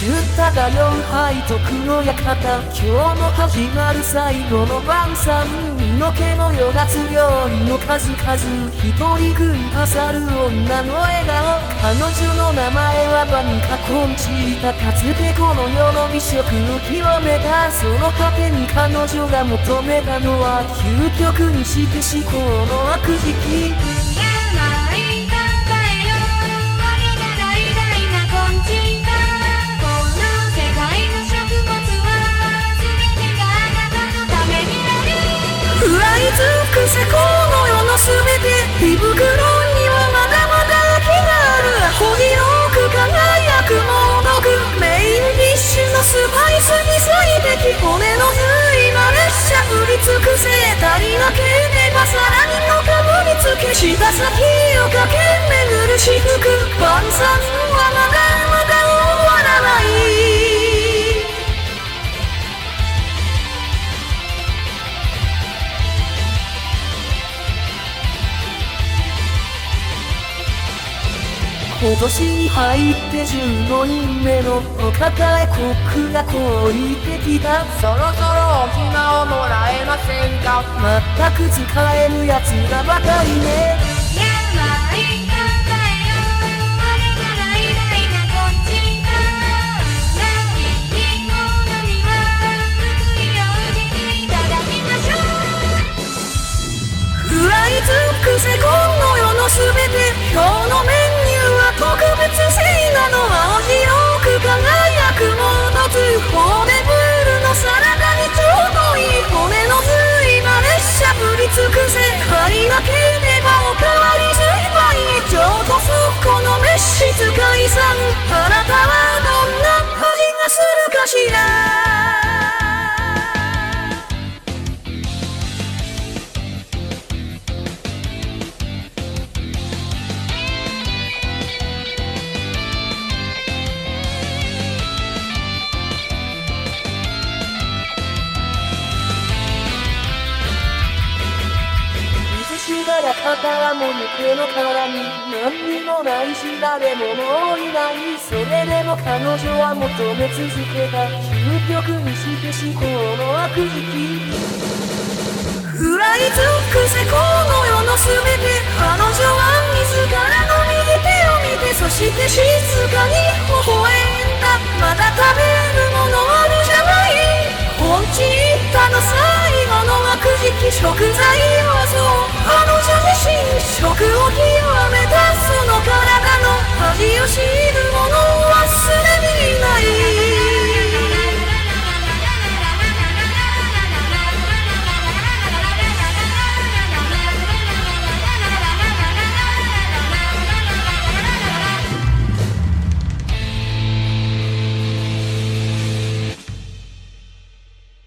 シュッタが4杯と黒や方今日も始まる最後の晩餐身の毛のよだつ料理の数々一人食いかさる女の笑顔彼女の名前はバニカコンチータかつてこの世の美食を極めたその果てに彼女が求めたのは究極にして思考の悪事時期くせこの世のすべて。胃袋にはまだまだ気がある。アホ広く輝く猛毒メインディッシュのスパイスに最適骨の髄な列車売り尽くせ。足りなければさらにのかぶりつけ。舌先今年に入って15人目のお抱えコックがこう言ってきた。そろそろお暇をもらえませんか？全く使えぬやつがばかりね。食らい尽くせ今の世のすべて今日のメの召使いさん。あなたはどんな味がするかしら。方もぬけの殻に何にもないし誰ももういないそれでも彼女は求め続けた。究極にして思考の悪時期食らい尽くせこの世の全て彼女は自らの右手を見てそして静かに微笑んだ。まだ食べるものあるじゃない本地行ったの最後の悪時期食材を極